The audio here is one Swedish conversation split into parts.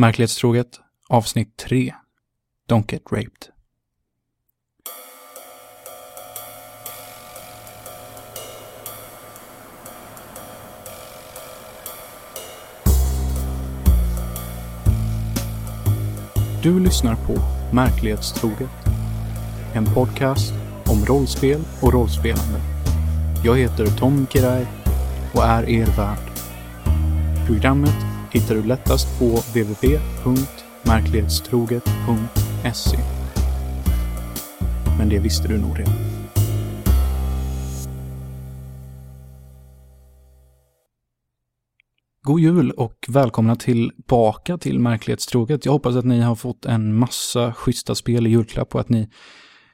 Märklighetstroget avsnitt 3 Don't get raped. Du lyssnar på Märklighetstroget. En podcast om rollspel och rollspelande. Jag heter Tom Kiraj och är er värd. Programmet hittar du lättast på www.märklighetstroget.se. Men det visste du nog redan. God jul och välkomna tillbaka till Märklighetstroget. Jag hoppas att ni har fått en massa schyssta spel i julklapp och att ni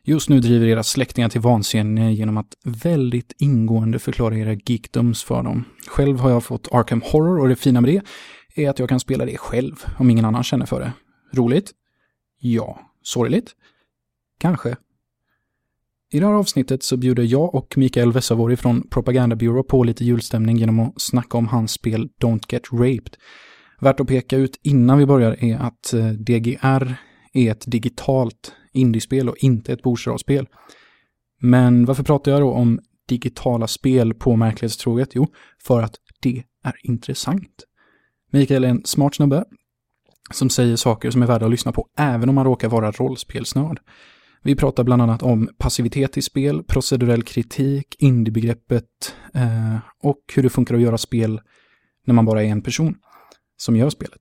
just nu driver era släktingar till vansinne genom att väldigt ingående förklara era geekdoms för dem. Själv har jag fått Arkham Horror och det fina med det är att jag kan spela det själv om ingen annan känner för det. Roligt? Ja. Sorgligt? Kanske. I det här avsnittet så bjuder jag och Mikael Vessavori från Propaganda Bureau på lite julstämning genom att snacka om hans spel Don't Get Raped. Värt att peka ut innan vi börjar är att eh, DGR är ett digitalt indiespel och inte ett bordsrollspel. Men varför pratar jag då om digitala spel på märklighetstroget? Jo, för att det är intressant. Mikael är en smart snubbe som säger saker som är värda att lyssna på även om man råkar vara rollspelsnörd. Vi pratar bland annat om passivitet i spel, procedurell kritik, indiebegreppet eh, och hur det funkar att göra spel när man bara är en person som gör spelet.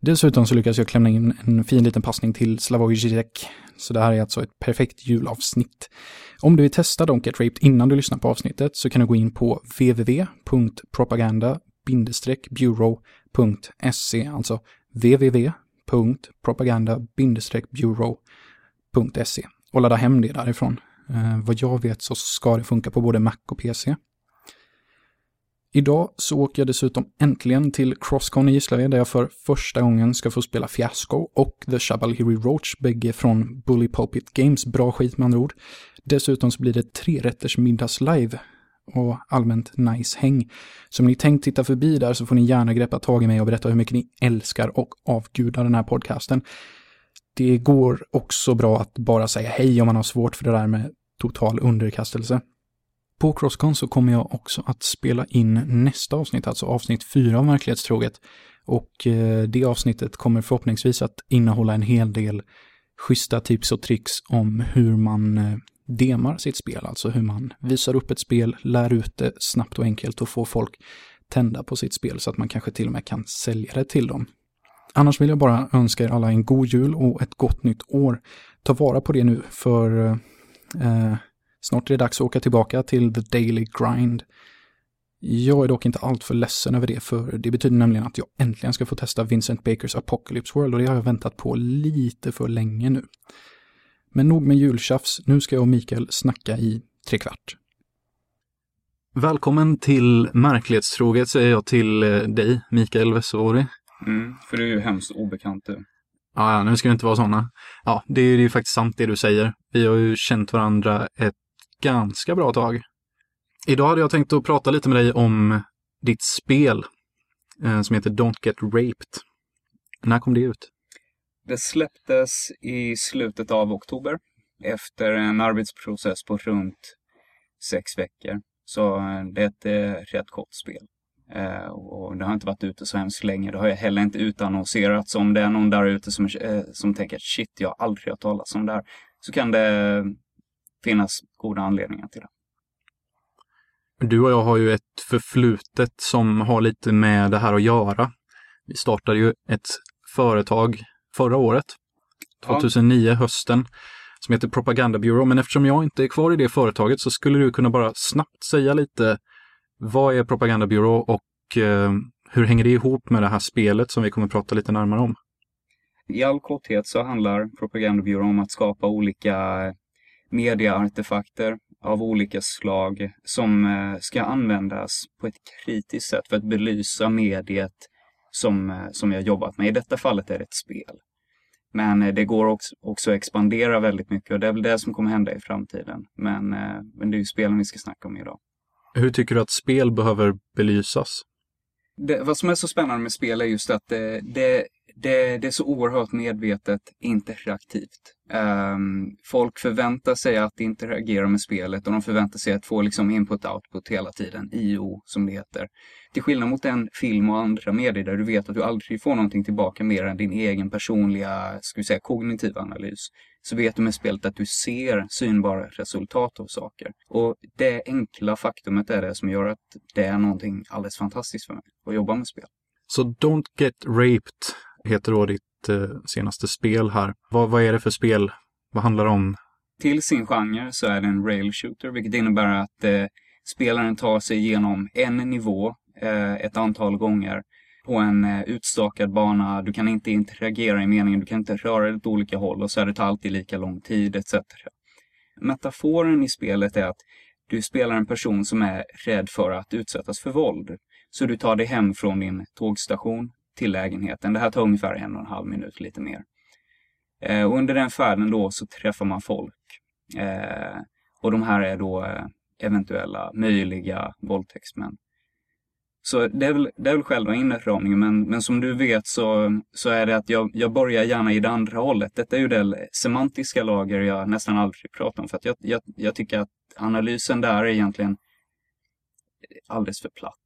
Dessutom så lyckas jag klämma in en fin liten passning till Slavoj Zizek. Så det här är alltså ett perfekt julavsnitt. Om du vill testa Don't Get Raped innan du lyssnar på avsnittet så kan du gå in på www.propaganda-bureau.se, alltså www.propaganda-bureau.se och ladda hem det därifrån. Eh, vad jag vet så ska det funka på både Mac och PC. Idag så åker jag dessutom äntligen till Crosscon i Gislaved där jag för första gången ska få spela Fiasco och The Shabalhiri Roach, bägge från Bully Pulpit Games. Bra skit med andra ord. Dessutom så blir det tre rätters middags live och allmänt nice häng. Så om ni tänkt titta förbi där så får ni gärna greppa tag i mig och berätta hur mycket ni älskar och avgudar den här podcasten. Det går också bra att bara säga hej om man har svårt för det där med total underkastelse. På Crosscon så kommer jag också att spela in nästa avsnitt, alltså avsnitt 4 av Verklighetstroget. Och eh, det avsnittet kommer förhoppningsvis att innehålla en hel del schyssta tips och tricks om hur man eh, demar sitt spel, alltså hur man visar upp ett spel, lär ut det snabbt och enkelt och får folk tända på sitt spel så att man kanske till och med kan sälja det till dem. Annars vill jag bara önska er alla en god jul och ett gott nytt år. Ta vara på det nu för eh, snart är det dags att åka tillbaka till the daily grind. Jag är dock inte alltför ledsen över det för det betyder nämligen att jag äntligen ska få testa Vincent Bakers Apocalypse World och det har jag väntat på lite för länge nu. Men nog med jultjafs, nu ska jag och Mikael snacka i tre kvart. Välkommen till Märklighetstroget säger jag till eh, dig, Mikael Vessavori. Mm, för du är ju hemskt obekant du. Ja, nu ska vi inte vara sådana. Ja, det är ju faktiskt sant det du säger. Vi har ju känt varandra ett ganska bra tag. Idag hade jag tänkt att prata lite med dig om ditt spel eh, som heter Don't Get Raped. När kom det ut? Det släpptes i slutet av oktober efter en arbetsprocess på runt sex veckor. Så eh, det är ett eh, rätt kort spel. Eh, och det har inte varit ute så hemskt länge. Det har jag heller inte utannonserats. Om det är någon där ute som, som tänker shit, jag har aldrig hört talas om det här. Så kan det finnas goda anledningar till det. Du och jag har ju ett förflutet som har lite med det här att göra. Vi startade ju ett företag förra året, 2009, ja. hösten, som heter Propaganda Bureau. Men eftersom jag inte är kvar i det företaget så skulle du kunna bara snabbt säga lite vad är Propaganda Bureau och eh, hur hänger det ihop med det här spelet som vi kommer prata lite närmare om? I all korthet så handlar Propaganda Bureau om att skapa olika medieartefakter av olika slag som eh, ska användas på ett kritiskt sätt för att belysa mediet som, eh, som jag jobbat med. I detta fallet är det ett spel. Men eh, det går också, också att expandera väldigt mycket och det är väl det som kommer hända i framtiden. Men, men det är ju spelen vi ska snacka om idag. Hur tycker du att spel behöver belysas? Det, vad som är så spännande med spel är just att det, det, det, det är så oerhört medvetet interaktivt. Um, folk förväntar sig att interagera med spelet och de förväntar sig att få liksom input-output hela tiden, IO som det heter. Till skillnad mot en film och andra medier där du vet att du aldrig får någonting tillbaka mer än din egen personliga, ska vi säga, kognitiva analys. Så vet du med spelet att du ser synbara resultat av saker. Och det enkla faktumet är det som gör att det är någonting alldeles fantastiskt för mig att jobba med spel. Så Don't Get Raped heter då ditt eh, senaste spel här. Vad, vad är det för spel? Vad handlar det om? Till sin genre så är det en rail shooter, vilket innebär att eh, spelaren tar sig igenom en nivå eh, ett antal gånger på en eh, utstakad bana. Du kan inte interagera i meningen, du kan inte röra dig åt olika håll och så är det tar alltid lika lång tid etc. Metaforen i spelet är att du spelar en person som är rädd för att utsättas för våld. Så du tar dig hem från din tågstation till lägenheten. Det här tar ungefär en och en halv minut, lite mer. Eh, och under den färden då så träffar man folk. Eh, och de här är då eh, eventuella möjliga våldtäktsmän. Så det är väl, det är väl själva inramningen, men, men som du vet så, så är det att jag, jag börjar gärna i det andra hållet. Detta är ju det semantiska lager jag nästan aldrig pratar om, för att jag, jag, jag tycker att analysen där är egentligen alldeles för platt.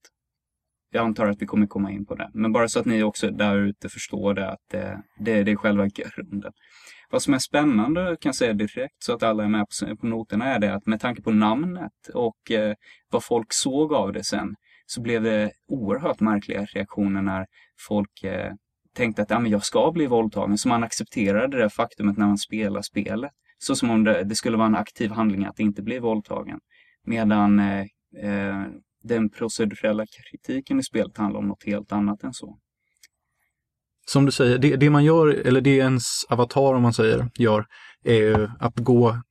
Jag antar att vi kommer komma in på det. Men bara så att ni också där ute förstår det, att det, det, det är själva grunden. Vad som är spännande, kan jag säga direkt, så att alla är med på, på noterna, är det att med tanke på namnet och eh, vad folk såg av det sen, så blev det oerhört märkliga reaktioner när folk eh, tänkte att ja, men jag ska bli våldtagen. Så man accepterade det faktumet när man spelar spelet. Så som om det, det skulle vara en aktiv handling att inte bli våldtagen. Medan eh, eh, den procedurella kritiken i spelet handlar om något helt annat än så. Som du säger, det, det man gör, eller det ens avatar om man säger, gör, är ju att gå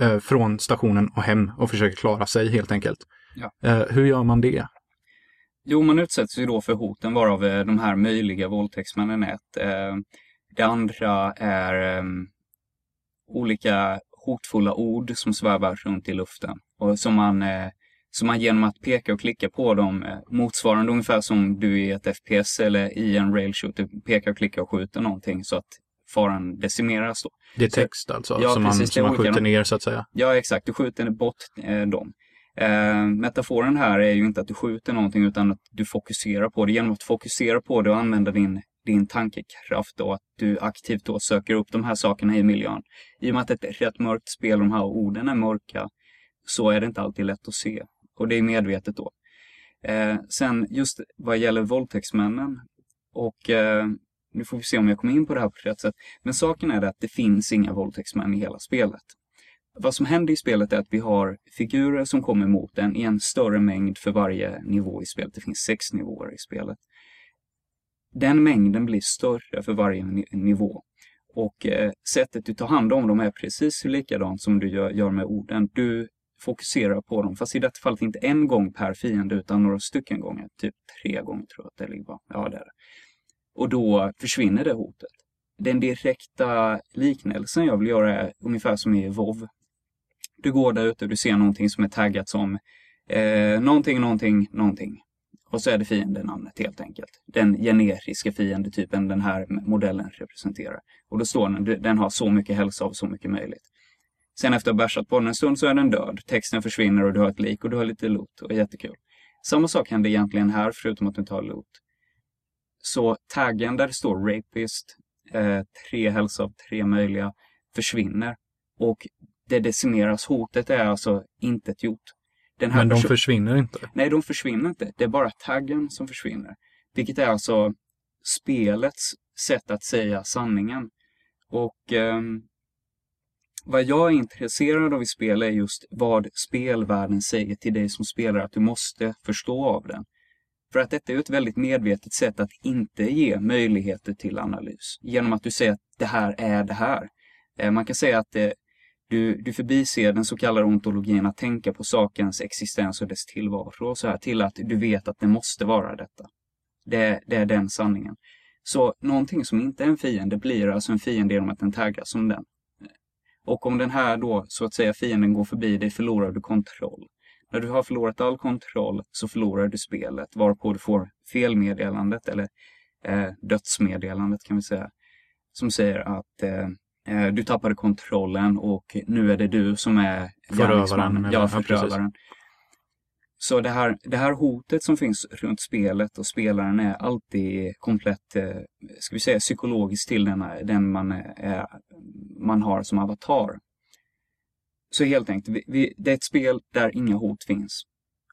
eh, från stationen och hem och försöka klara sig helt enkelt. Ja. Eh, hur gör man det? Jo, man utsätts ju då för hoten varav eh, de här möjliga våldtäktsmännen är ett. Eh, det andra är um, olika hotfulla ord som svävar runt i luften och som man eh, så man genom att peka och klicka på dem, eh, motsvarande ungefär som du i ett FPS eller i en rail shooter pekar och klickar och skjuter någonting så att faran decimeras då. Det är text alltså, ja, som man, som man skjuter ner så att säga? Ja, exakt. Du skjuter bort eh, dem. Eh, metaforen här är ju inte att du skjuter någonting utan att du fokuserar på det. Genom att fokusera på det och använda din, din tankekraft och att du aktivt då söker upp de här sakerna i miljön. I och med att det är ett rätt mörkt spel de här orden är mörka så är det inte alltid lätt att se. Och det är medvetet då. Eh, sen just vad gäller våldtäktsmännen och eh, nu får vi se om jag kommer in på det här på rätt sätt. Men saken är det att det finns inga våldtäktsmän i hela spelet. Vad som händer i spelet är att vi har figurer som kommer mot en i en större mängd för varje nivå i spelet. Det finns sex nivåer i spelet. Den mängden blir större för varje nivå. Och eh, sättet du tar hand om dem är precis likadant som du gör, gör med orden. Du fokusera på dem. Fast i detta fallet inte en gång per fiende utan några stycken gånger. Typ tre gånger tror jag att det ligger på. Ja, det är det. Och då försvinner det hotet. Den direkta liknelsen jag vill göra är ungefär som i WoW. Du går där ute och du ser någonting som är taggat som eh, någonting, någonting, någonting. Och så är det fiendenamnet helt enkelt. Den generiska fiendetypen den här modellen representerar. Och då står den, den har så mycket hälsa av så mycket möjligt. Sen efter att ha bärsat på den en stund så är den död. Texten försvinner och du har ett lik och du har lite loot och jättekul. Samma sak händer egentligen här förutom att du tar loot. Så taggen där det står rapist, eh, tre hälsa av tre möjliga, försvinner. Och det decimeras. Hotet är alltså inte ett gjort. Men de försvinner inte? Nej, de försvinner inte. Det är bara taggen som försvinner. Vilket är alltså spelets sätt att säga sanningen. Och eh, vad jag är intresserad av i spel är just vad spelvärlden säger till dig som spelare att du måste förstå av den. För att detta är ett väldigt medvetet sätt att inte ge möjligheter till analys. Genom att du säger att det här är det här. Eh, man kan säga att eh, du, du förbiser den så kallade ontologin att tänka på sakens existens och dess tillvaro så här till att du vet att det måste vara detta. Det, det är den sanningen. Så någonting som inte är en fiende blir alltså en fiende genom att den taggas som den. Och om den här då, så att säga, fienden går förbi dig förlorar du kontroll. När du har förlorat all kontroll så förlorar du spelet, varpå du får felmeddelandet eller eh, dödsmeddelandet kan vi säga. Som säger att eh, eh du tappade kontrollen och nu är det du som är förövaren. Ja, förövaren. Så det här, det här hotet som finns runt spelet och spelaren är alltid komplett, eh, ska vi säga psykologiskt till den, den man, är, man har som avatar. Så helt enkelt, vi, vi, det är ett spel där inga hot finns.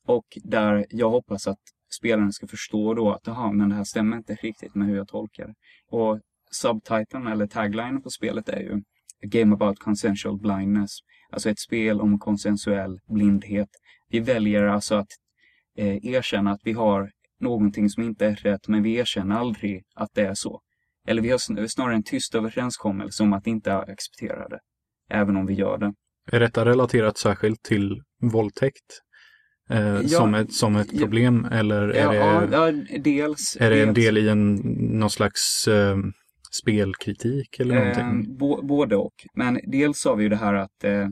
Och där jag hoppas att spelaren ska förstå då att aha, men det här stämmer inte riktigt med hur jag tolkar det. Och subtiteln eller taglinen på spelet är ju A Game About Consensual Blindness. Alltså ett spel om konsensuell blindhet. Vi väljer alltså att eh, erkänna att vi har någonting som inte är rätt, men vi erkänner aldrig att det är så. Eller vi har snarare en tyst överenskommelse om att inte acceptera det, även om vi gör det. Är detta relaterat särskilt till våldtäkt? Eh, ja, som, ett, som ett problem ja, eller är, ja, det, ja, dels, är det en del i en, någon slags eh, spelkritik eller någonting? Eh, bo, både och. Men dels har vi ju det här att eh,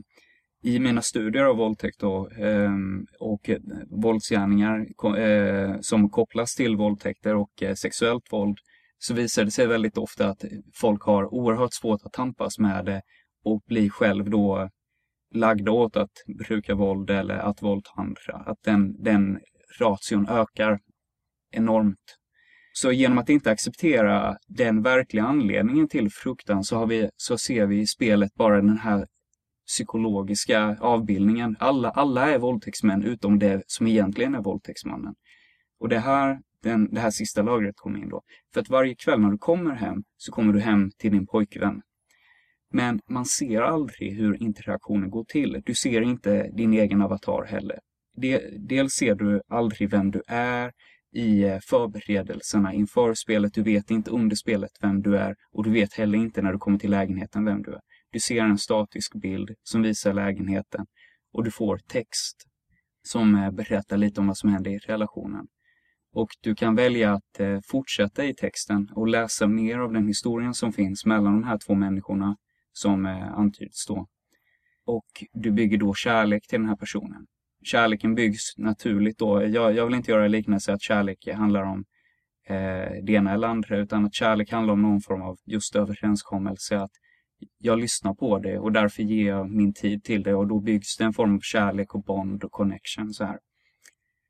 i mina studier av våldtäkt och, eh, och eh, våldsgärningar eh, som kopplas till våldtäkter och eh, sexuellt våld så visar det sig väldigt ofta att folk har oerhört svårt att tampas med det och blir själv då lagda åt att bruka våld eller att våldta andra. Att den, den ration ökar enormt. Så genom att inte acceptera den verkliga anledningen till fruktan så, har vi, så ser vi i spelet bara den här psykologiska avbildningen. Alla, alla är våldtäktsmän utom det som egentligen är våldtäktsmannen. Och det här, den, det här sista lagret kommer in då. För att varje kväll när du kommer hem så kommer du hem till din pojkvän. Men man ser aldrig hur interaktionen går till. Du ser inte din egen avatar heller. Dels ser du aldrig vem du är i eh, förberedelserna inför spelet. Du vet inte under spelet vem du är och du vet heller inte när du kommer till lägenheten vem du är. Du ser en statisk bild som visar lägenheten och du får text som eh, berättar lite om vad som händer i relationen. Och du kan välja att eh, fortsätta i texten och läsa mer av den historien som finns mellan de här två människorna som eh, antyds då. Och du bygger då kärlek till den här personen. Kärleken byggs naturligt då. Jag, jag vill inte göra liknelse att kärlek handlar om eh, det ena eller andra, utan att kärlek handlar om någon form av just överenskommelse. Att jag lyssnar på det och därför ger jag min tid till det och då byggs det en form av kärlek och bond och connection så här.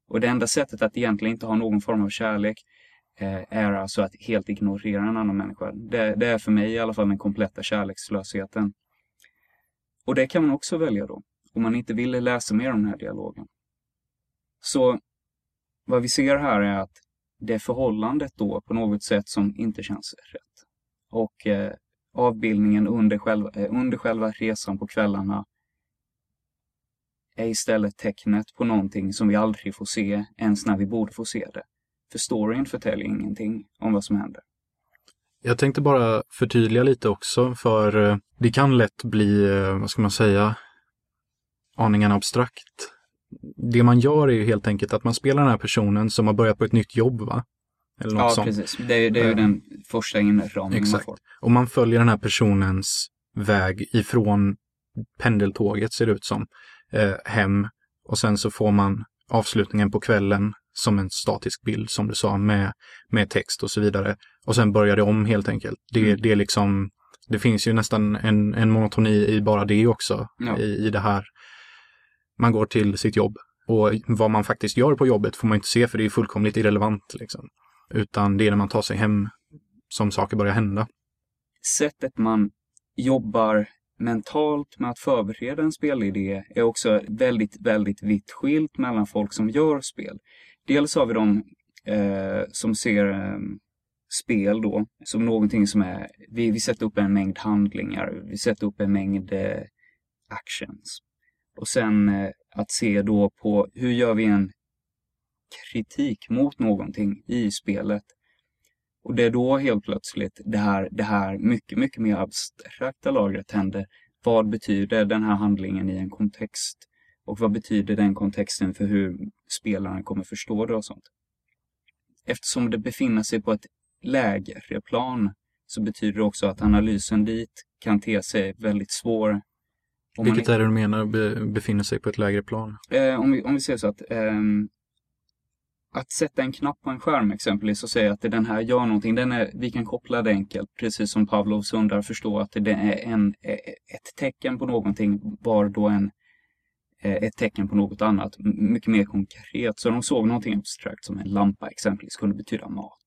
Och det enda sättet att egentligen inte ha någon form av kärlek eh, är alltså att helt ignorera en annan människa. Det, det, är för mig i alla fall den kompletta kärlekslösheten. Och det kan man också välja då, om man inte vill läsa mer om den här dialogen. Så vad vi ser här är att det förhållandet då på något sätt som inte känns rätt. Och eh, avbildningen under själva, eh, under själva resan på kvällarna är istället tecknet på någonting som vi aldrig får se ens när vi borde få se det. För storyn förtäljer ingenting om vad som händer. Jag tänkte bara förtydliga lite också, för eh, det kan lätt bli, eh, vad ska man säga, aningen abstrakt. Det man gör är ju helt enkelt att man spelar den här personen som har börjat på ett nytt jobb, va? Eller något ja, sånt. precis. Det är, det är ju den första inramningen man får. Och man följer den här personens väg ifrån pendeltåget, ser det ut som, eh, hem. Och sen så får man avslutningen på kvällen som en statisk bild, som du sa, med, med text och så vidare. Och sen börjar det om helt enkelt. Det, mm. det är liksom, det finns ju nästan en, en monotoni i bara det också, ja. i, i det här. Man går till sitt jobb och vad man faktiskt gör på jobbet får man inte se för det är fullkomligt irrelevant. Liksom. Utan det är när man tar sig hem som saker börjar hända. Sättet man jobbar mentalt med att förbereda en spelidé är också väldigt, väldigt vitt skilt mellan folk som gör spel. Dels har vi de eh, som ser eh, spel då som någonting som är, vi, vi sätter upp en mängd handlingar, vi sätter upp en mängd eh, actions. Och sen eh, att se då på hur gör vi en kritik mot någonting i spelet. Och det är då helt plötsligt det här, det här mycket, mycket mer abstrakta lagret händer. Vad betyder den här handlingen i en kontext? Och vad betyder den kontexten för hur spelaren kommer förstå det och sånt? Eftersom det befinner sig på ett lägre plan så betyder det också att analysen dit kan te sig väldigt svår. Vilket är det du menar, be, befinner sig på ett lägre plan? Eh, om, vi, om vi säger så att eh, att sätta en knapp på en skärm exempelvis och säga att den här gör någonting, den är, vi kan koppla det enkelt, precis som Pavlovs hundar förstår att det är en, e, e, ett tecken på någonting var då en, e, ett tecken på något annat, mycket mer konkret. Så de såg någonting abstrakt som en lampa exempelvis kunde betyda mat.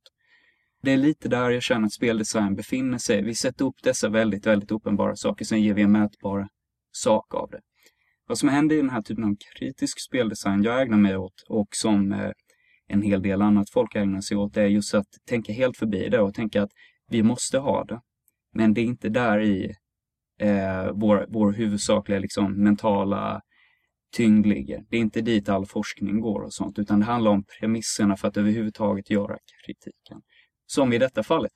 Det är lite där jag känner att speldesign befinner sig. Vi sätter upp dessa väldigt, väldigt uppenbara saker, sen ger vi en mätbar sak av det. Vad som händer i den här typen av kritisk speldesign jag ägnar mig åt och som eh, en hel del annat folk ägnar sig åt det är just att tänka helt förbi det och tänka att vi måste ha det. Men det är inte där i eh, vår, vår huvudsakliga liksom, mentala tyngd ligger. Det är inte dit all forskning går och sånt, utan det handlar om premisserna för att överhuvudtaget göra kritiken. Som i detta fallet.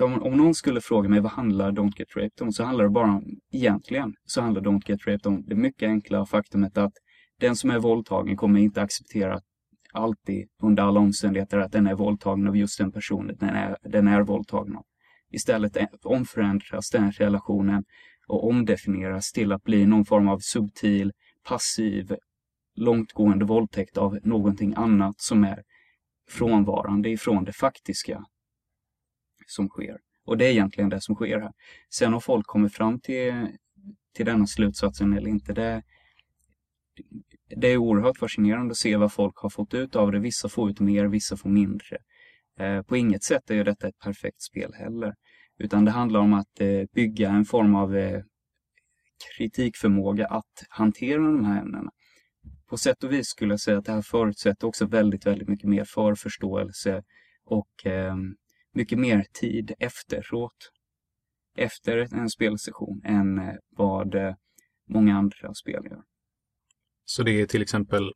Om, om, någon skulle fråga mig vad handlar Don't Get Raped om så handlar det bara om, egentligen, så handlar Don't Get Raped om det mycket enkla faktumet att den som är våldtagen kommer inte acceptera att alltid under alla omständigheter att den är våldtagen av just den personen den är, den är våldtagen av. Istället omförändras den relationen och omdefinieras till att bli någon form av subtil, passiv, långtgående våldtäkt av någonting annat som är frånvarande ifrån det faktiska som sker. Och det är egentligen det som sker här. Sen om folk kommer fram till, till denna slutsatsen eller inte, det, det är oerhört fascinerande att se vad folk har fått ut av det. Vissa får ut mer, vissa får mindre. Eh, på inget sätt är ju detta ett perfekt spel heller. Utan det handlar om att eh, bygga en form av eh, kritikförmåga att hantera de här ämnena. På sätt och vis skulle jag säga att det här förutsätter också väldigt, väldigt mycket mer förförståelse och mycket mer tid efteråt. Efter en spelsession än vad många andra spel gör. Så det är till exempel,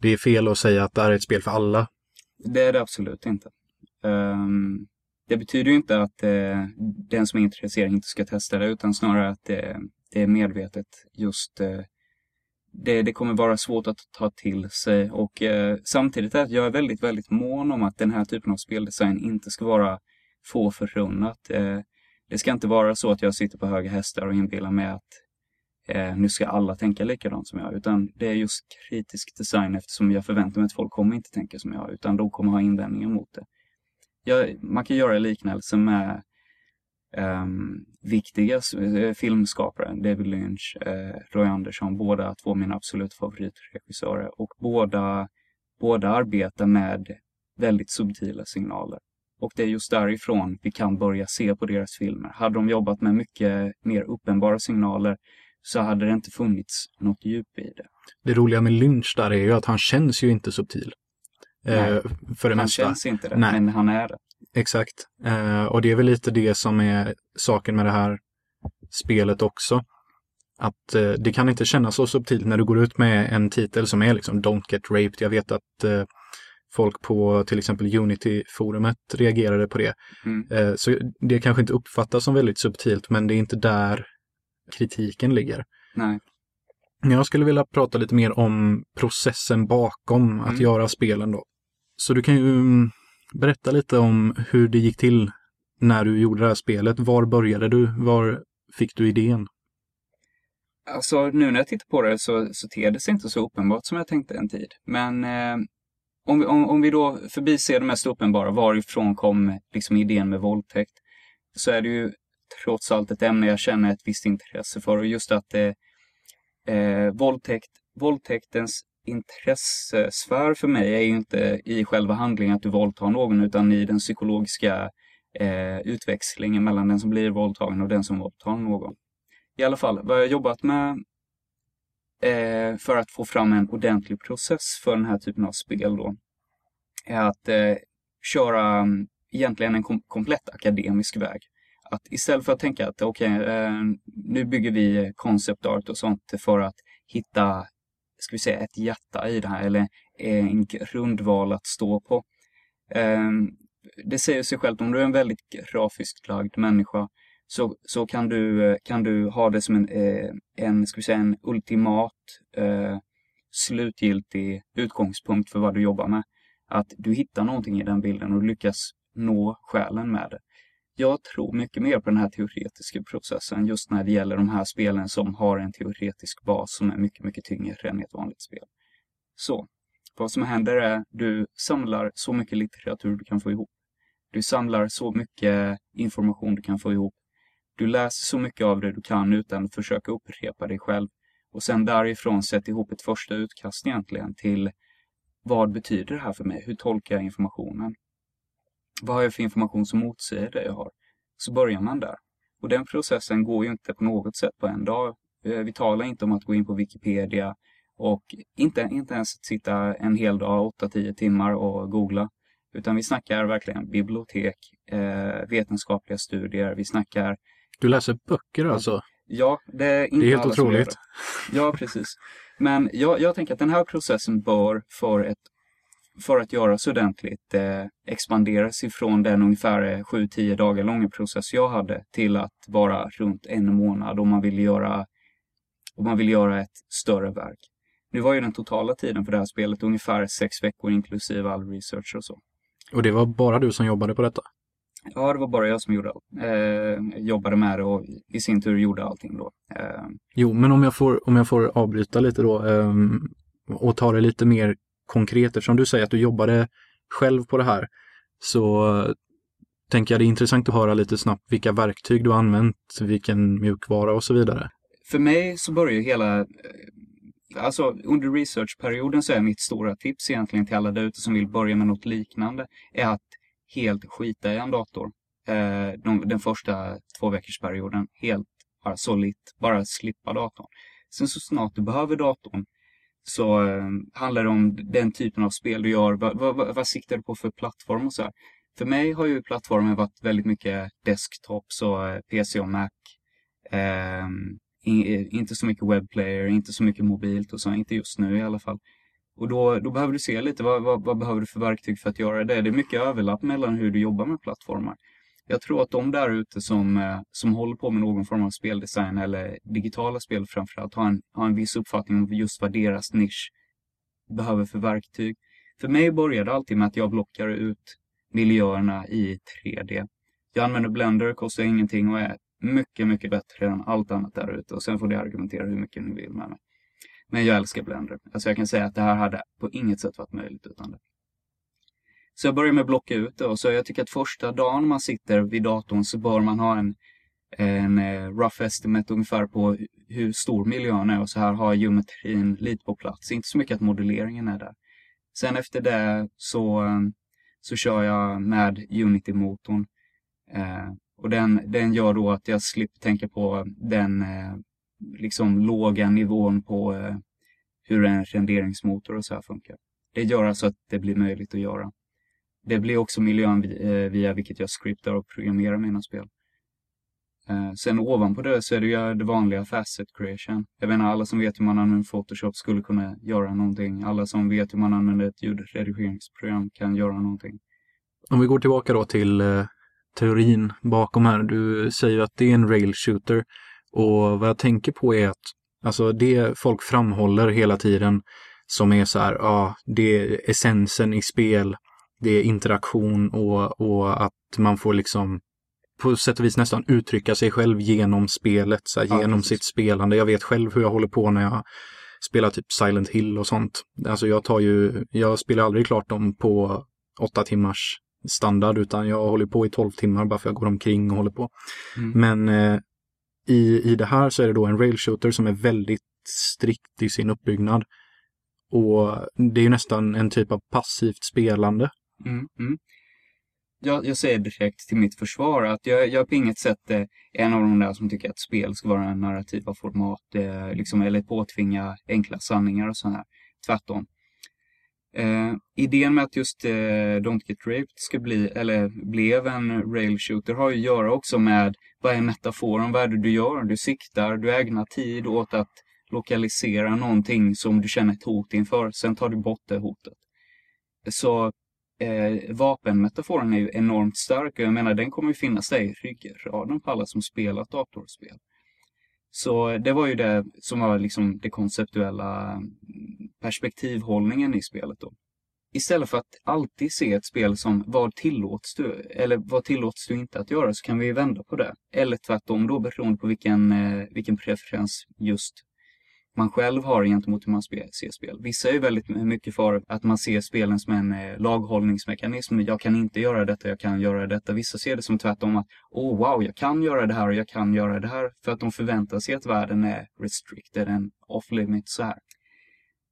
det är fel att säga att det här är ett spel för alla? Det är det absolut inte. Um, det betyder ju inte att uh, den som är intresserad inte ska testa det, utan snarare att det, det är medvetet just uh, det, det kommer vara svårt att ta till sig och eh, samtidigt är jag väldigt, väldigt mån om att den här typen av speldesign inte ska vara få förunnat. Eh, det ska inte vara så att jag sitter på höga hästar och inbillar mig att eh, nu ska alla tänka likadant som jag, utan det är just kritisk design eftersom jag förväntar mig att folk kommer inte tänka som jag, utan de kommer ha invändningar mot det. Jag, man kan göra liknelser med um, viktiga eh, filmskapare, David Lynch, uh, Roy Andersson, båda två mina absolut favoritregissörer och båda, båda arbetar med väldigt subtila signaler. Och det är just därifrån vi kan börja se på deras filmer. Hade de jobbat med mycket mer uppenbara signaler så hade det inte funnits något djup i det. Det roliga med Lynch där är ju att han känns ju inte subtil. Nej, eh, för det han mesta. känns inte det, Nej. men han är det. Exakt. Eh, och det är väl lite det som är saken med det här spelet också. Att eh, det kan inte kännas så subtilt när du går ut med en titel som är liksom Don't Get Raped. Jag vet att eh, folk på till exempel Unity-forumet reagerade på det. Mm. Eh, så det kanske inte uppfattas som väldigt subtilt, men det är inte där kritiken ligger. Nej. Jag skulle vilja prata lite mer om processen bakom mm. att göra spelen då. Så du kan ju mm, berätta lite om hur det gick till när du gjorde det här spelet. Var började du? Var fick du idén? Alltså nu när jag tittar på det så, så ter det sig inte så uppenbart som jag tänkte en tid. Men eh, om, vi, om, om vi då förbiser det mest uppenbara, varifrån kom liksom idén med våldtäkt? Så är det ju trots allt ett ämne jag känner ett visst intresse för. Och just att eh, eh, våldtäkt, våldtäktens intressesfär för mig är ju inte i själva handlingen att du våldtar någon utan i den psykologiska eh, utväxlingen mellan den som blir våldtagen och den som våldtar någon. I alla fall, vad jag jobbat med eh, för att få fram en ordentlig process för den här typen av spel då är att eh, köra mm, egentligen en kom komplett akademisk väg. Att istället för att tänka att okej, okay, eh, nu bygger vi concept art och sånt för att hitta ska vi säga, ett hjärta i det här eller en grundval att stå på. Ehm, det säger sig självt, om du är en väldigt grafiskt lagd människa så, så kan, du, eh, kan du ha det som en, eh, en, ska vi säga, en ultimat eh, slutgiltig utgångspunkt för vad du jobbar med. Att du hittar någonting i den bilden och lyckas nå själen med det. Jag tror mycket mer på den här teoretiska processen just när det gäller de här spelen som har en teoretisk bas som är mycket, mycket tyngre än ett vanligt spel. Så, Vad som händer är du samlar så mycket litteratur du kan få ihop. Du samlar så mycket information du kan få ihop. Du läser så mycket av det du kan utan att försöka upprepa dig själv. Och sen därifrån sätt ihop ett första utkast egentligen till vad betyder det här för mig? Hur tolkar jag informationen? Vad har jag för information som motsäger det jag har? Så börjar man där. Och den processen går ju inte på något sätt på en dag. Eh, vi talar inte om att gå in på Wikipedia och inte, inte ens sitta en hel dag, 8-10 timmar och googla. Utan vi snackar verkligen bibliotek, eh, vetenskapliga studier, vi snackar... Du läser böcker alltså? Ja, det är inte Det är helt otroligt. Ja, precis. Men jag, jag tänker att den här processen bör för, ett, för att göras ordentligt eh, expanderas ifrån den ungefär 7-10 dagar långa process jag hade till att vara runt en månad om man vill göra, om man vill göra ett större verk. Nu var ju den totala tiden för det här spelet ungefär sex veckor inklusive all research och så. Och det var bara du som jobbade på detta? Ja, det var bara jag som gjorde. Eh, jobbade med det och i sin tur gjorde allting då. Eh. Jo, men om jag får, om jag får avbryta lite då eh, och ta det lite mer konkret. Eftersom du säger att du jobbade själv på det här så tänker jag det är intressant att höra lite snabbt vilka verktyg du har använt, vilken mjukvara och så vidare. För mig så börjar ju hela eh, Alltså under researchperioden så är mitt stora tips egentligen till alla där ute som vill börja med något liknande är att helt skita i en dator. Eh, de, den första två veckors perioden. Helt bara solitt, bara slippa datorn. Sen så snart du behöver datorn så eh, handlar det om den typen av spel du gör. Vad, vad, vad siktar du på för plattform och så här. För mig har ju plattformen varit väldigt mycket desktops och eh, PC och Mac. Eh, inte så mycket webbplayer, inte så mycket mobilt och så, inte just nu i alla fall. Och då, då behöver du se lite, vad, vad, vad, behöver du för verktyg för att göra det? Det är mycket överlapp mellan hur du jobbar med plattformar. Jag tror att de där ute som, eh, som håller på med någon form av speldesign eller digitala spel framförallt har en, har en viss uppfattning om just vad deras nisch behöver för verktyg. För mig började det alltid med att jag blockar ut miljöerna i 3D. Jag använder Blender, kostar ingenting och är mycket, mycket bättre än allt annat där ute. Och sen får ni argumentera hur mycket ni vill med mig. Men jag älskar Blender. Alltså jag kan säga att det här hade på inget sätt varit möjligt utan det. Så jag börjar med att blocka ut det och så jag tycker att första dagen man sitter vid datorn så bör man ha en, en eh, rough estimate ungefär på hur stor miljön är och så här har geometrin lite på plats. Inte så mycket att modelleringen är där. Sen efter det så, eh, så kör jag med Unity-motorn. Eh, och den, den gör då att jag slipper tänka på den eh, liksom låga nivån på eh, hur en renderingsmotor och så här funkar. Det gör alltså att det blir möjligt att göra. Det blir också miljön eh, via, vilket jag scriptar och programmerar mina spel. Eh, sen ovanpå det så är det ju det vanliga facet creation. Jag menar alla som vet hur man använder Photoshop skulle kunna göra någonting. Alla som vet hur man använder ett ljudredigeringsprogram kan göra någonting. Om vi går tillbaka då till eh, teorin bakom här. Du säger att det är en rail shooter och vad jag tänker på är att alltså det folk framhåller hela tiden som är så här, ja, det är essensen i spel, det är interaktion och, och att man får liksom på sätt och vis nästan uttrycka sig själv genom spelet, så här, ja, genom precis. sitt spelande. Jag vet själv hur jag håller på när jag spelar typ Silent Hill och sånt. Alltså jag tar ju, jag spelar aldrig klart dem på åtta timmars standard utan jag håller på i 12 timmar bara för jag går omkring och håller på. Mm. Men eh, i, i det här så är det då en rail shooter som är väldigt strikt i sin uppbyggnad. Och det är ju nästan en typ av passivt spelande. Mm, mm. Jag, jag säger direkt till mitt försvar att jag, jag på inget sätt är en av de där som tycker att spel ska vara narrativa format, eh, liksom, eller påtvinga enkla sanningar och sådär. Tvärtom. Eh, idén med att just eh, Don't Get Raped ska bli, eller blev en rail shooter har ju att göra också med vad är metaforen, vad är det du gör? Du siktar, du ägnar tid åt att lokalisera någonting som du känner ett hot inför, sen tar du bort det hotet. Så eh, vapenmetaforen är ju enormt stark och jag menar den kommer ju finnas där i ryggraden på alla som spelat datorspel. Så det var ju det som var liksom det konceptuella mm, perspektivhållningen i spelet då. Istället för att alltid se ett spel som vad tillåts du eller vad tillåts du inte att göra så kan vi vända på det. Eller tvärtom då beroende på vilken, eh, vilken preferens just man själv har gentemot hur man ser spel. Vissa är väldigt mycket för att man ser spelen som en eh, laghållningsmekanism. Jag kan inte göra detta, jag kan göra detta. Vissa ser det som tvärtom att oh wow, jag kan göra det här och jag kan göra det här. För att de förväntar sig att världen är restricted and off limit så här.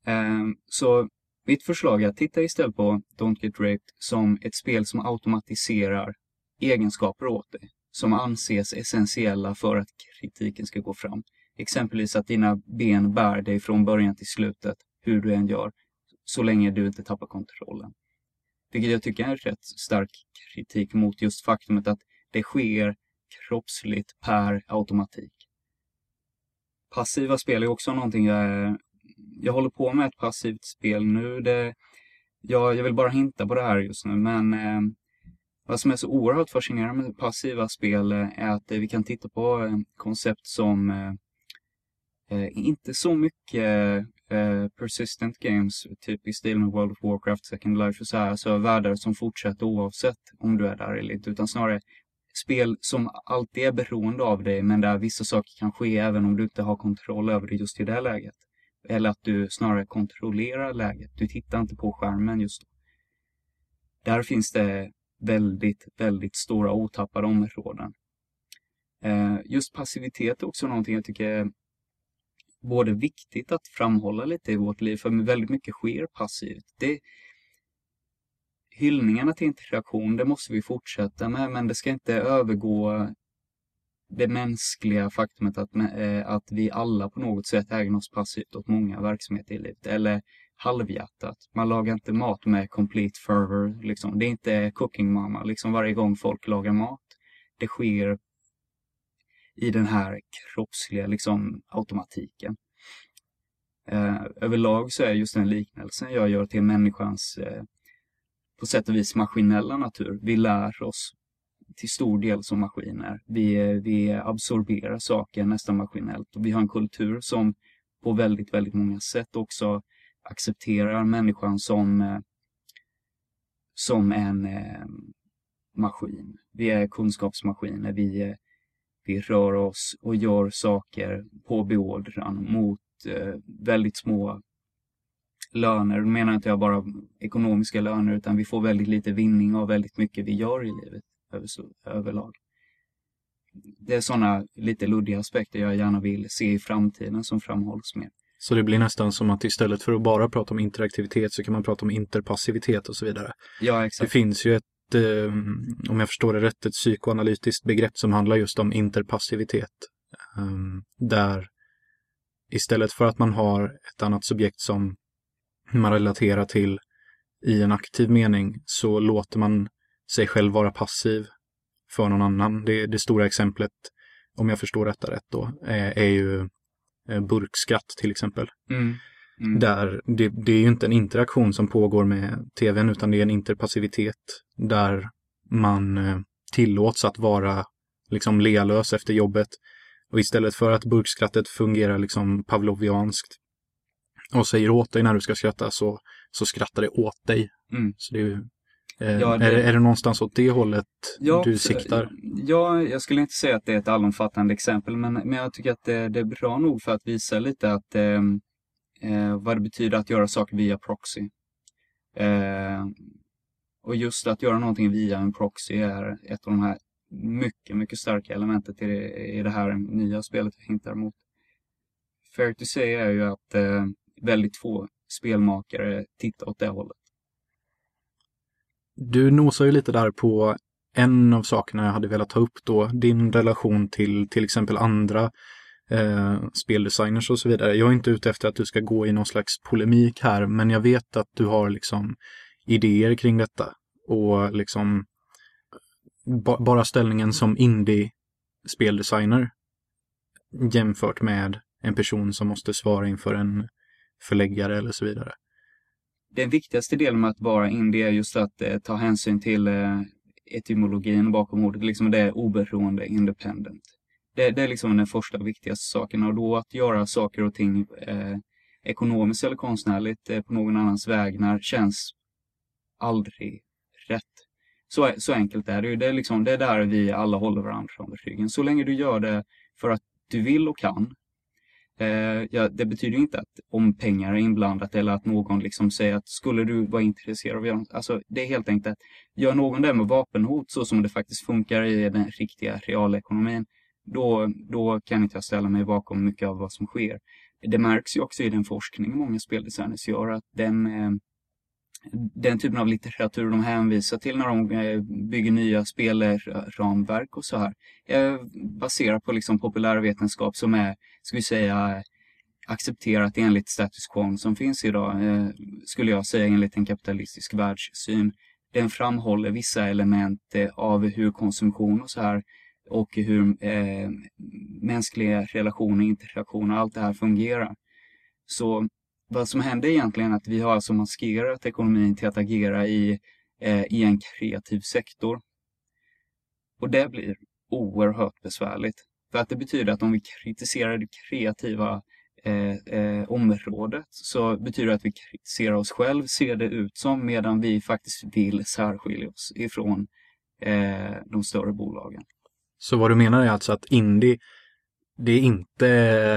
Um, så mitt förslag är att titta istället på Don't Get Raped som ett spel som automatiserar egenskaper åt dig. Som anses essentiella för att kritiken ska gå fram. Exempelvis att dina ben bär dig från början till slutet, hur du än gör, så länge du inte tappar kontrollen. Vilket jag tycker är en rätt stark kritik mot just faktumet att det sker kroppsligt per automatik. Passiva spel är också någonting jag, jag håller på med ett passivt spel nu. Det, jag, jag vill bara hinta på det här just nu, men eh, vad som är så oerhört fascinerande med passiva spel är att eh, vi kan titta på eh, koncept som eh, eh, inte så mycket eh, persistent games, typ i stil med World of Warcraft, Second Life och så här, alltså världar som fortsätter oavsett om du är där eller inte, utan snarare spel som alltid är beroende av dig, men där vissa saker kan ske även om du inte har kontroll över det just i det läget. Eller att du snarare kontrollerar läget. Du tittar inte på skärmen just då. Där finns det väldigt, väldigt stora otappade områden. Eh, just passivitet är också någonting jag tycker både viktigt att framhålla lite i vårt liv, för väldigt mycket sker passivt. Det, hyllningarna till interaktion, det måste vi fortsätta med, men det ska inte övergå det mänskliga faktumet att, eh, att vi alla på något sätt ägnar oss passivt åt många verksamheter i livet. Eller halvhjärtat. Man lagar inte mat med complete fervor. Liksom. Det är inte cooking mama liksom varje gång folk lagar mat. Det sker i den här kroppsliga liksom, automatiken. Eh, överlag så är just den liknelsen jag gör till människans eh, på sätt och vis maskinella natur. Vi lär oss till stor del som maskiner. Vi, vi absorberar saker nästan maskinellt och vi har en kultur som på väldigt, väldigt många sätt också accepterar människan som, eh, som en eh, maskin. Vi är kunskapsmaskiner. Vi, eh, vi rör oss och gör saker på beordran mot eh, väldigt små löner. Då menar inte jag bara ekonomiska löner utan vi får väldigt lite vinning av väldigt mycket vi gör i livet över, överlag. Det är sådana lite luddiga aspekter jag gärna vill se i framtiden som framhålls mer. Så det blir nästan som att istället för att bara prata om interaktivitet så kan man prata om interpassivitet och så vidare. Ja, exakt. Det finns ju ett om jag förstår det rätt, ett psykoanalytiskt begrepp som handlar just om interpassivitet. Um, där istället för att man har ett annat subjekt som man relaterar till i en aktiv mening så låter man sig själv vara passiv för någon annan. Det, det stora exemplet, om jag förstår detta rätt då, är, är ju eh, burkskratt till exempel. Mm. Mm. Där det, det, är ju inte en interaktion som pågår med tvn utan det är en interpassivitet där man eh, tillåts att vara liksom lealös efter jobbet. Och istället för att burkskrattet fungerar liksom pavlovianskt och säger åt dig när du ska skratta så, så skrattar det åt dig. Mm. Så det är, eh, ja, det... Är, är det någonstans åt det hållet ja, du siktar? Ja, jag skulle inte säga att det är ett allomfattande exempel men, men jag tycker att det, det är bra nog för att visa lite att eh, eh, vad det betyder att göra saker via proxy. Eh, och just att göra någonting via en proxy är ett av de här mycket, mycket starka elementet i det, i det här nya spelet jag hintar mot. Fair to say är ju att eh, väldigt få spelmakare tittar åt det hållet. Du nosar ju lite där på en av sakerna jag hade velat ta upp då, din relation till till exempel andra eh, speldesigners och så vidare. Jag är inte ute efter att du ska gå i någon slags polemik här, men jag vet att du har liksom idéer kring detta. Och liksom ba bara ställningen som indie-speldesigner jämfört med en person som måste svara inför en förläggare eller så vidare. Den viktigaste delen med att vara indie är just att eh, ta hänsyn till eh, etymologin bakom ordet, liksom det är oberoende, independent. Det, det är liksom den första och viktigaste saken och då att göra saker och ting eh, ekonomiskt eller konstnärligt eh, på någon annans vägnar känns aldrig. Så, så enkelt är det ju. Det är, liksom, det är där vi alla håller varandra under ryggen. Så länge du gör det för att du vill och kan Eh, ja, det betyder inte att om pengar är inblandat eller att någon liksom säger att skulle du vara intresserad av att göra något. Alltså det är helt enkelt att gör någon det med vapenhot så som det faktiskt funkar i den riktiga realekonomin, då, då kan inte jag ställa mig bakom mycket av vad som sker. Det märks ju också i den forskning många speldesigners gör att den eh, den typen av litteratur de hänvisar till när de eh, bygger nya spelramverk och så här är baserat på liksom populärvetenskap som är, ska vi säga, accepterat enligt status quo som finns idag, eh, skulle jag säga enligt en kapitalistisk världssyn. Den framhåller vissa element eh, av hur konsumtion och så här och hur eh, mänskliga relationer, interaktioner, allt det här fungerar. Så vad som händer egentligen är att vi har alltså maskerat ekonomin till att agera i, eh, i en kreativ sektor. Och det blir oerhört besvärligt. För att det betyder att om vi kritiserar det kreativa eh, eh, området så betyder det att vi kritiserar oss själv, ser det ut som, medan vi faktiskt vill särskilja oss ifrån eh, de större bolagen. Så vad du menar är alltså att indie det är inte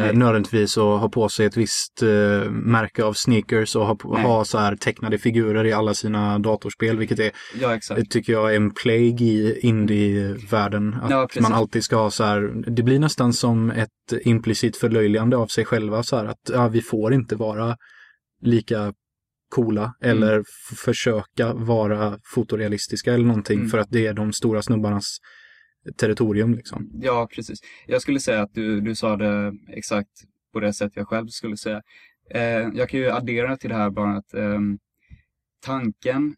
Nej. nödvändigtvis att ha på sig ett visst uh, märke av sneakers och ha, ha så här tecknade figurer i alla sina datorspel, vilket är, ja, exakt. tycker jag är en plague i indie-världen. Att ja, man alltid ska ha så här, det blir nästan som ett implicit förlöjligande av sig själva så här att ja, vi får inte vara lika coola mm. eller försöka vara fotorealistiska eller någonting mm. för att det är de stora snubbarnas territorium. Liksom. Ja, precis. Jag skulle säga att du, du sa det exakt på det sätt jag själv skulle säga. Eh, jag kan ju addera till det här bara att eh, tanken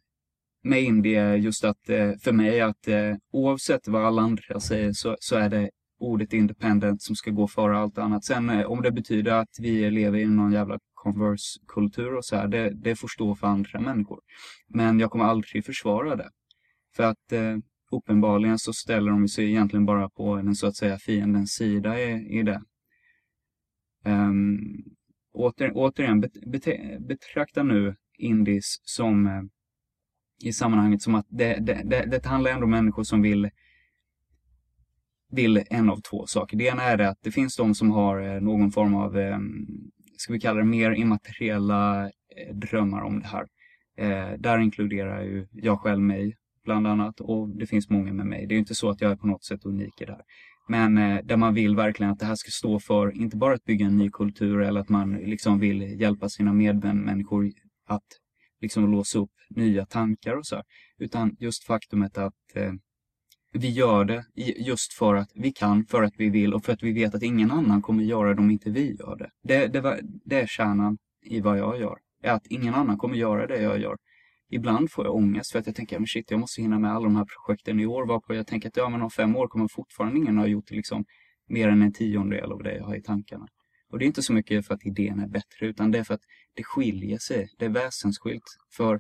med indie är just att eh, för mig att eh, oavsett vad alla andra säger så, så är det ordet independent som ska gå före allt annat. Sen eh, om det betyder att vi lever i någon jävla Converse-kultur och så här, det, det får stå för andra människor. Men jag kommer aldrig försvara det. För att eh, uppenbarligen så ställer de sig egentligen bara på den så att säga fiendens sida i, i det. Um, åter, återigen, bet, bet, betrakta nu Indis som uh, i sammanhanget som att det, det, det, det handlar ändå om människor som vill vill en av två saker. Det ena är det att det finns de som har eh, någon form av, ehm, ska vi kalla det mer immateriella eh, drömmar om det här. där inkluderar ju jag själv mig bland annat och det finns många med mig. Det är inte så att jag är på något sätt unik i det här. Men eh, där man vill verkligen att det här ska stå för, inte bara att bygga en ny kultur eller att man liksom vill hjälpa sina medmänniskor att liksom låsa upp nya tankar och så, utan just faktumet att eh, vi gör det just för att vi kan, för att vi vill och för att vi vet att ingen annan kommer göra det om inte vi gör det. Det, det, var, det är kärnan i vad jag gör. Är att ingen annan kommer göra det jag gör ibland får jag ångest för att jag tänker, men shit, jag måste hinna med alla de här projekten i år. Varpå jag tänker att ja, men om fem år kommer fortfarande ingen ha gjort liksom mer än en tiondel av det jag har i tankarna. Och det är inte så mycket för att idén är bättre, utan det är för att det skiljer sig. Det är väsensskilt. För,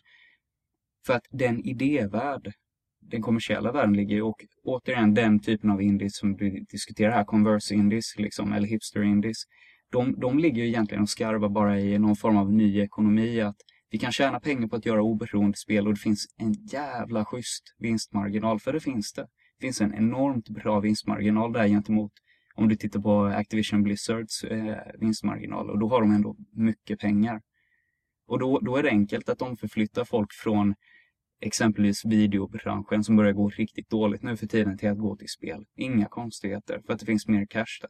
för att den idévärld, den kommersiella världen ligger och återigen den typen av indies som vi diskuterar här, converse indies liksom, eller hipster indies. De, de ligger ju egentligen och skarvar bara i någon form av ny ekonomi. att vi kan tjäna pengar på att göra oberoende spel och det finns en jävla schysst vinstmarginal, för det finns det. Det finns en enormt bra vinstmarginal där gentemot om du tittar på Activision Blizzards eh, vinstmarginal och då har de ändå mycket pengar. Och då, då är det enkelt att de förflyttar folk från exempelvis videobranschen som börjar gå riktigt dåligt nu för tiden till att gå till spel. Inga konstigheter för att det finns mer cash där.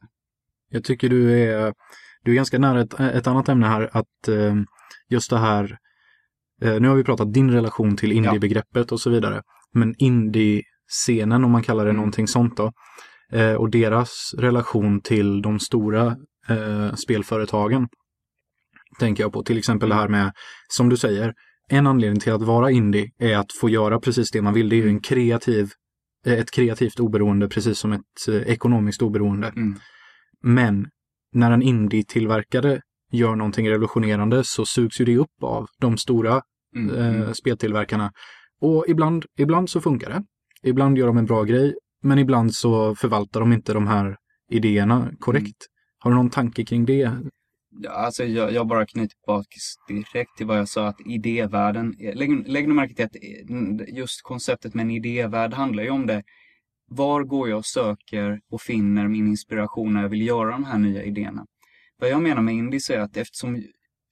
Jag tycker du är, du är ganska nära ett, ett annat ämne här, att eh, just det här nu har vi pratat din relation till indie-begreppet och så vidare. Men indie-scenen, om man kallar det mm. någonting sånt då, eh, och deras relation till de stora eh, spelföretagen tänker jag på. Till exempel det här med, som du säger, en anledning till att vara indie är att få göra precis det man vill. Det är ju en kreativ, ett kreativt oberoende precis som ett ekonomiskt oberoende. Mm. Men när en indie-tillverkare gör någonting revolutionerande så sugs ju det upp av de stora mm, eh, mm. speltillverkarna. Och ibland, ibland så funkar det. Ibland gör de en bra grej, men ibland så förvaltar de inte de här idéerna korrekt. Mm. Har du någon tanke kring det? Alltså jag, jag bara knyter tillbaka direkt till vad jag sa att idévärlden, lägg, lägg märke till att just konceptet med en idévärld handlar ju om det. Var går jag och söker och finner min inspiration när jag vill göra de här nya idéerna? Vad jag menar med Indis är att eftersom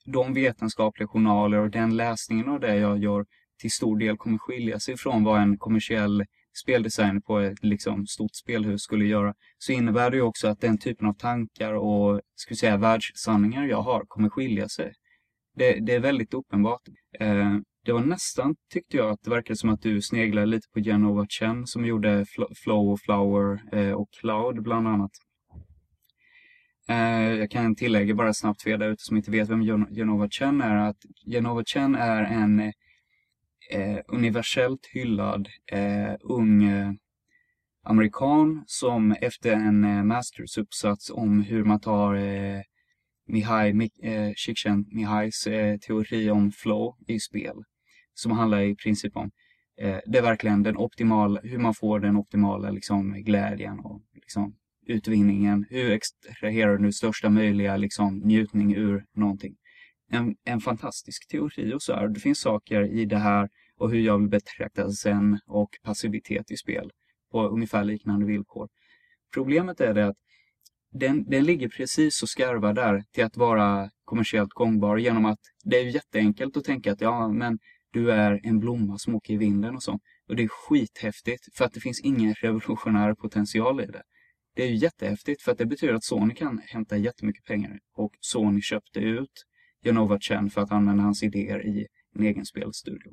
de vetenskapliga journaler och den läsningen av det jag gör till stor del kommer skilja sig från vad en kommersiell speldesigner på ett liksom, stort spelhus skulle göra, så innebär det ju också att den typen av tankar och ska säga, världssanningar jag har kommer skilja sig. Det, det är väldigt uppenbart. Eh, det var nästan, tyckte jag, att det verkade som att du sneglade lite på Genova Chen som gjorde Flow och Flower eh, och Cloud bland annat. Eh, jag kan tillägga bara snabbt för er där ute som inte vet vem Genova Chen är att Genova Chen är en eh, universellt hyllad eh, ung eh, amerikan som efter en eh, mastersuppsats om hur man tar eh, Mihai, eh, Mihais eh, teori om flow i spel som handlar i princip om eh, det är verkligen den optimala, hur man får den optimala liksom, glädjen och liksom, utvinningen. Hur extraherar du största möjliga liksom, njutning ur någonting? En, en fantastisk teori och så här. Det finns saker i det här och hur jag vill betrakta zen och passivitet i spel på ungefär liknande villkor. Problemet är det att den, den ligger precis och skarvar där till att vara kommersiellt gångbar genom att det är jätteenkelt att tänka att ja, men du är en blomma som åker i vinden och så. Och det är skithäftigt för att det finns ingen revolutionär potential i det. Det är ju jättehäftigt för att det betyder att Sony kan hämta jättemycket pengar. Och Sony köpte ut Genova Chen för att använda hans idéer i en egen spelstudio.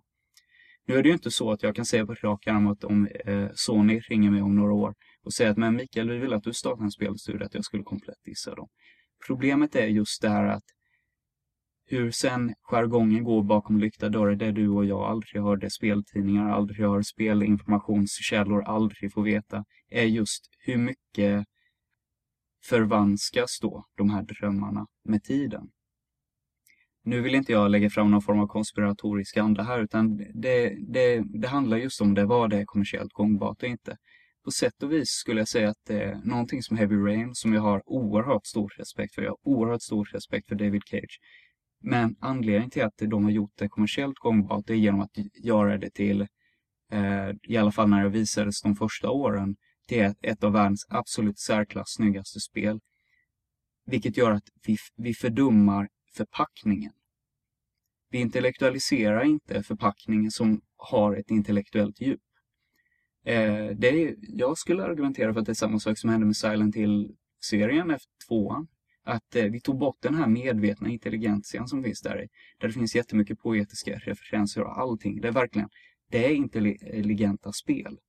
Nu är det ju inte så att jag kan säga på rak arm att om eh, Sony ringer mig om några år och säger att men Mikael, vi vill att du startar en spelstudio, att jag skulle komplett dissa dem. Problemet är just det här att hur sen jargongen går bakom lyckta dörrar, det du och jag aldrig hörde speltidningar, aldrig hör spelinformationskällor, aldrig får veta, är just hur mycket förvanskas då de här drömmarna med tiden. Nu vill inte jag lägga fram någon form av konspiratorisk anda här, utan det, det, det handlar just om det, vad det är kommersiellt gångbart och inte. På sätt och vis skulle jag säga att det är någonting som Heavy Rain, som jag har oerhört stor respekt för. Jag har oerhört stor respekt för David Cage. Men anledningen till att de har gjort det kommersiellt gångbart är genom att göra det till, eh, i alla fall när det visades de första åren, till ett av världens absolut särklass snyggaste spel. Vilket gör att vi, vi fördummar förpackningen. Vi intellektualiserar inte förpackningen som har ett intellektuellt djup. Eh, det är, jag skulle argumentera för att det är samma sak som hände med Silent Hill-serien efter tvåan. Att eh, vi tog bort den här medvetna intelligentian som finns där i. Där det finns jättemycket poetiska referenser och allting. Det är verkligen, det är intelligenta spel.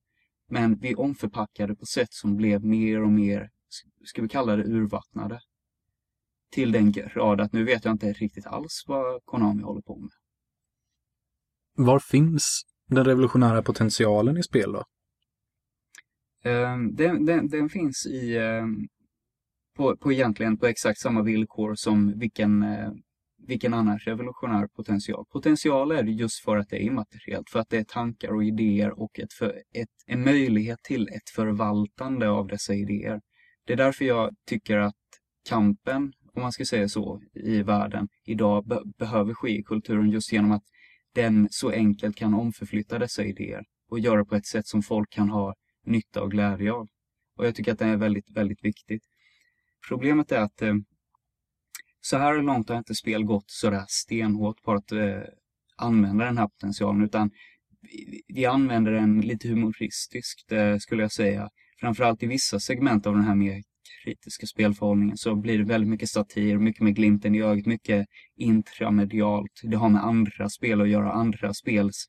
Men vi omförpackade på sätt som blev mer och mer, ska vi kalla det urvattnade till den grad att nu vet jag inte riktigt alls vad Konami håller på med. Var finns den revolutionära potentialen i spel då? Um, den, den, den, finns i, um, på, på egentligen på exakt samma villkor som vilken, eh, vilken annan revolutionär potential. Potential är det just för att det är immateriellt, för att det är tankar och idéer och ett för, ett, en möjlighet till ett förvaltande av dessa idéer. Det är därför jag tycker att kampen om man ska säga så, i världen idag be behöver ske i kulturen just genom att den så enkelt kan omförflytta dessa idéer och göra på ett sätt som folk kan ha nytta och glädje av. Och jag tycker att det är väldigt, väldigt viktigt. Problemet är att eh, så här långt har inte spel gått sådär stenhårt på att eh, använda den här potentialen utan vi, vi använder den lite humoristiskt eh, skulle jag säga. Framförallt i vissa segment av den här mer kritiska spelförhållningen så blir det väldigt mycket satir, mycket med glimten i ögat, mycket intramedialt. Det har med andra spel att göra, andra spels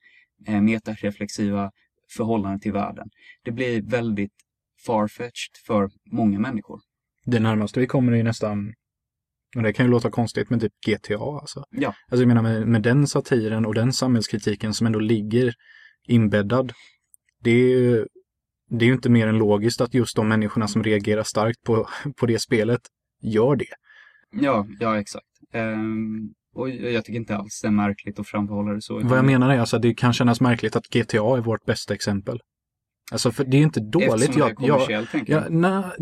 eh, metareflexiva förhållande till världen. Det blir väldigt farfetched för många människor. Det närmaste vi kommer är nästan, och det kan ju låta konstigt, men typ GTA alltså. Ja. Alltså jag menar med, med den satiren och den samhällskritiken som ändå ligger inbäddad. Det är det är ju inte mer än logiskt att just de människorna som reagerar starkt på, på det spelet gör det. Ja, ja exakt. Um, och jag tycker inte alls det är märkligt att framhålla det så. Vad jag menar är alltså att det kan kännas märkligt att GTA är vårt bästa exempel. Alltså för det är inte dåligt. Eftersom jag, det är kommersiellt, tänker jag. Ja, na,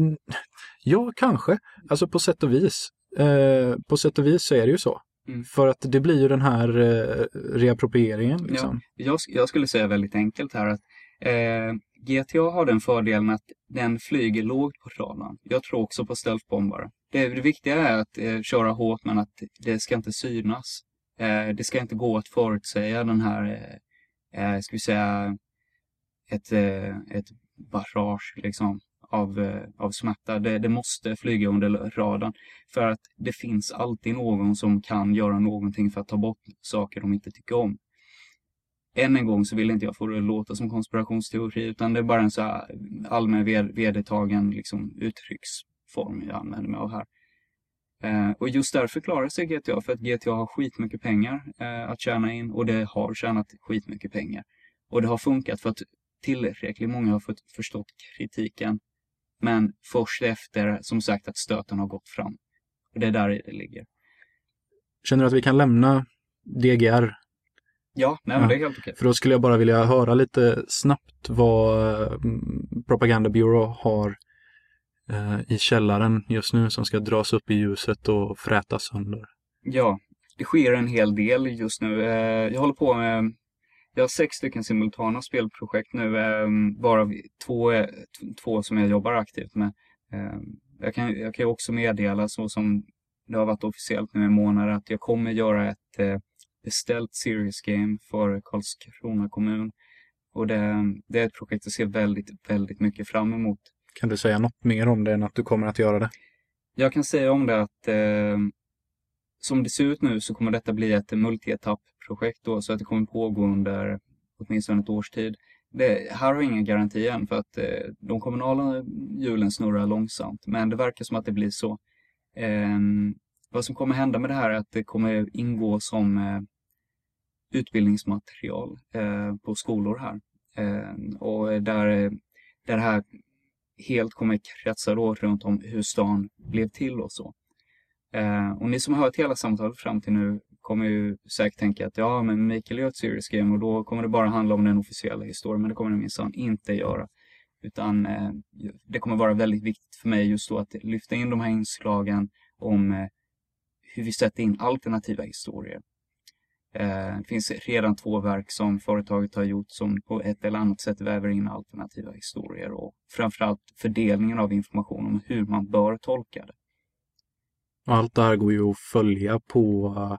ja, kanske. Alltså på sätt och vis. Eh, på sätt och vis så är det ju så. Mm. För att det blir ju den här eh, reapproprieringen. Liksom. Ja, jag, jag, skulle säga väldigt enkelt här att eh, GTA har den fördelen att den flyger lågt på radarn. Jag tror också på stealthbombare. det, det viktiga är att eh, köra hårt men att det ska inte synas. Eh, det ska inte gå att förutsäga den här, eh, eh ska vi säga, ett, eh, ett barrage liksom av, eh, av smärta. Det, det, måste flyga under radarn. För att det finns alltid någon som kan göra någonting för att ta bort saker de inte tycker om. Än en gång så vill inte jag få det att låta som konspirationsteori utan det är bara en så här allmän vedertagen liksom, uttrycksform jag använder mig av här. Eh, och just därför klarar sig GTA, för att GTA har skitmycket pengar eh, att tjäna in och det har tjänat skitmycket pengar. Och det har funkat för att tillräckligt många har fått förstått kritiken men först efter, som sagt, att stöten har gått fram. Och det är där det ligger. Känner du att vi kan lämna DGR? Ja, nej, ja. det är helt okej. För då skulle jag bara vilja höra lite snabbt vad mm, Propaganda Bureau har eh, i källaren just nu som ska dras upp i ljuset och frätas sönder. Ja, det sker en hel del just nu. Eh, jag håller på med jag har sex stycken simultana spelprojekt nu, ehm, varav två, två som jag jobbar aktivt med. Ehm, jag kan, jag kan också meddela, så som det har varit officiellt nu i månader, att jag kommer göra ett eh, beställt Serious Game för Karlskrona kommun. Och det, det är ett projekt jag ser väldigt, väldigt mycket fram emot. Kan du säga något mer om det än att du kommer att göra det? Jag kan säga om det att eh, som det ser ut nu så kommer detta bli ett projekt då, så att det kommer pågå under åtminstone ett års tid. Det, här har jag ingen garanti än för att eh, de kommunala hjulen snurrar långsamt, men det verkar som att det blir så. Eh, vad som kommer hända med det här är att det kommer ingå som eh, utbildningsmaterial eh, på skolor här. Ehm, och där, där det här helt kommer kretsa då runt om hur stan blev till och så. Eh, och ni som har hört hela samtalet fram till nu kommer ju säkert tänka att ja, men Mikael gör ett serious game och då kommer det bara handla om den officiella historien, men det kommer det minsann inte göra. Utan eh, det kommer vara väldigt viktigt för mig just då att lyfta in de här inslagen om eh, hur vi sätter in alternativa historier. Eh, det finns redan två verk som företaget har gjort som på ett eller annat sätt väver in alternativa historier och framförallt fördelningen av information om hur man bör tolka det. Allt det här går ju att följa på uh,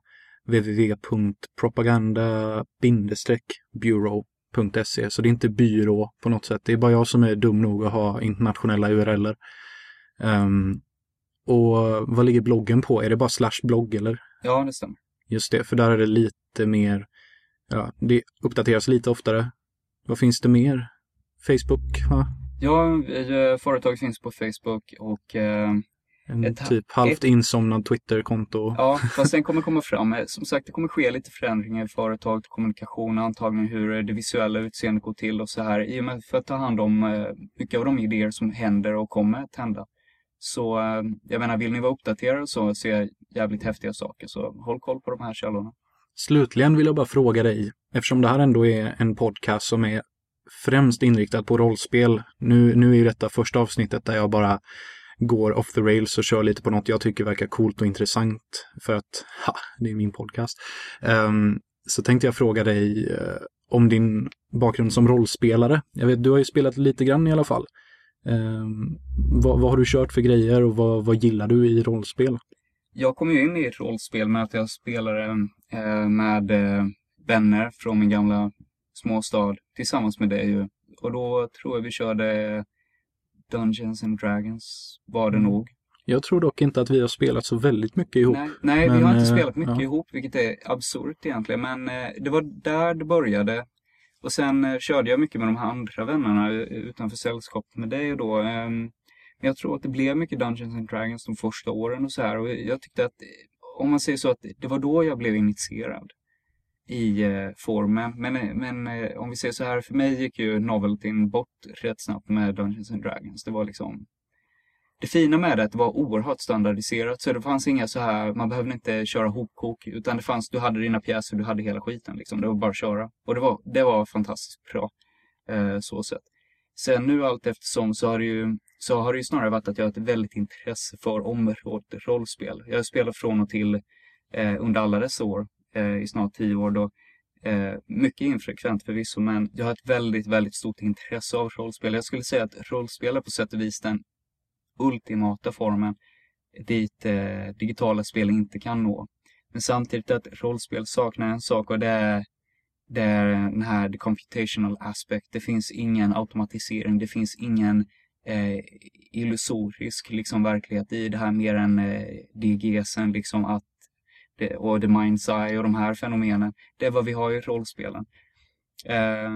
www.propaganda-bureau.se så det är inte byrå på något sätt. Det är bara jag som är dum nog att ha internationella URLer. Um, och vad ligger bloggen på? Är det bara slash blogg eller? Ja, det stämmer. Just det, för där är det lite mer, ja, det uppdateras lite oftare. Vad finns det mer? Facebook, va? Ja, eh, företaget finns på Facebook och eh, en ett, typ halvt ett, insomnad Twitter-konto. Ja, fast den kommer komma fram. Som sagt, det kommer ske lite förändringar i företaget, kommunikation, antagligen hur det visuella utseendet går till och så här. I och med för att ta hand om eh, mycket av de idéer som händer och kommer att hända. Så eh, jag menar, vill ni vara uppdaterade och så se jävligt häftiga saker så håll koll på de här källorna. Slutligen vill jag bara fråga dig, eftersom det här ändå är en podcast som är främst inriktad på rollspel. Nu, nu är ju detta första avsnittet där jag bara går off the rails och kör lite på något jag tycker verkar coolt och intressant för att, ha, det är min podcast. Um, så tänkte jag fråga dig uh, om din bakgrund som rollspelare. Jag vet, du har ju spelat lite grann i alla fall. Um, vad, vad, har du kört för grejer och vad, vad gillar du i rollspel? Jag kom ju in i ett rollspel med att jag spelade eh, med eh, vänner från min gamla småstad tillsammans med dig. Och då tror jag vi körde Dungeons and Dragons var det mm. nog. Jag tror dock inte att vi har spelat så väldigt mycket ihop. Nej, nej men, vi har inte eh, spelat mycket ja. ihop, vilket är absurt egentligen. Men eh, det var där det började. Och sen eh, körde jag mycket med de här andra vännerna utanför sällskapet med dig och då. Ehm, men jag tror att det blev mycket Dungeons and Dragons de första åren och så här. Och jag tyckte att, om man säger så, att det var då jag blev initierad i eh, formen. Men, eh, men eh, om vi säger så här, för mig gick ju noveltyn bort rätt snabbt med Dungeons and Dragons. Det var liksom det fina med det, att det var oerhört standardiserat. Så det fanns inga så här, man behövde inte köra hopkok. Utan det fanns, du hade dina pjäser, du hade hela skiten liksom. Det var bara att köra. Och det var, det var fantastiskt bra. Eh, så sett. Sen nu allt eftersom så har det ju så har det ju snarare varit att jag har ett väldigt intresse för området rollspel. Jag har spelat från och till eh, under alla dessa år eh, i snart tio år då. Eh, mycket infrekvent förvisso, men jag har ett väldigt, väldigt stort intresse av rollspel. Jag skulle säga att rollspel är på sätt och vis den ultimata formen dit eh, digitala spel inte kan nå. Men samtidigt att rollspel saknar en sak och det är, det är den här the computational aspect. Det finns ingen automatisering, det finns ingen eh, illusorisk liksom, verklighet i det här mer än eh, DGSen, liksom att det, och the mind's eye och de här fenomenen. Det är vad vi har i rollspelen. Eh,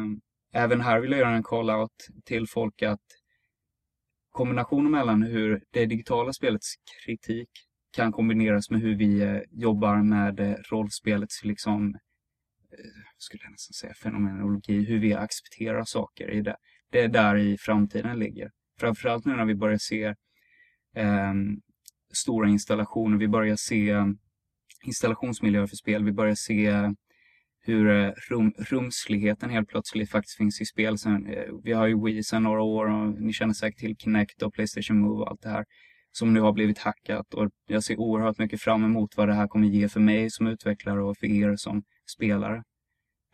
även här vill jag göra en call-out till folk att kombinationen mellan hur det digitala spelets kritik kan kombineras med hur vi eh, jobbar med eh, rollspelets liksom, eh, skulle jag nästan säga fenomenologi, hur vi accepterar saker i det. Det är där i framtiden ligger. Framförallt nu när vi börjar se eh, stora installationer, vi börjar se installationsmiljöer för spel, vi börjar se hur eh, rum, rumsligheten helt plötsligt faktiskt finns i spel. Sen, eh, vi har ju Wii sedan några år och ni känner säkert till Kinect och Playstation Move och allt det här som nu har blivit hackat och jag ser oerhört mycket fram emot vad det här kommer ge för mig som utvecklare och för er som spelare.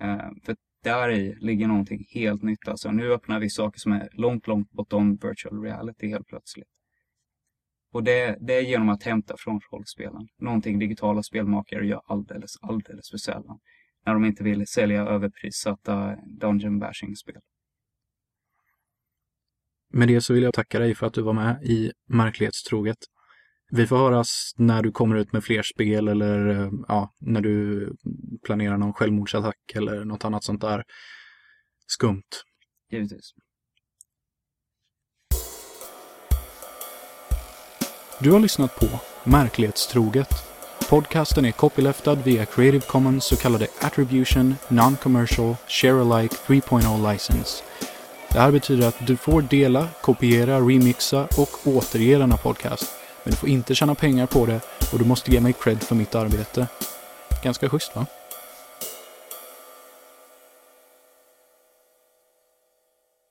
Eh, för där i ligger någonting helt nytt. Alltså nu öppnar vi saker som är långt, långt bortom virtual reality helt plötsligt. Och det, det är genom att hämta från rollspelen. Någonting digitala spelmakare gör alldeles, alldeles för sällan när de inte vill sälja överprissatta Dungeon Bashing-spel. Med det så vill jag tacka dig för att du var med i Märklighetstroget. Vi får höras när du kommer ut med fler spel eller eh, ja, när du planerar någon självmordsattack eller något annat sånt där skumt. Givetvis. Du har lyssnat på Märklighetstroget Podcasten är copyleftad via Creative Commons så kallade Attribution Non-Commercial Share-alike 3.0 license. Det här betyder att du får dela, kopiera, remixa och återge denna podcast. Men du får inte tjäna pengar på det och du måste ge mig cred för mitt arbete. Ganska schysst va?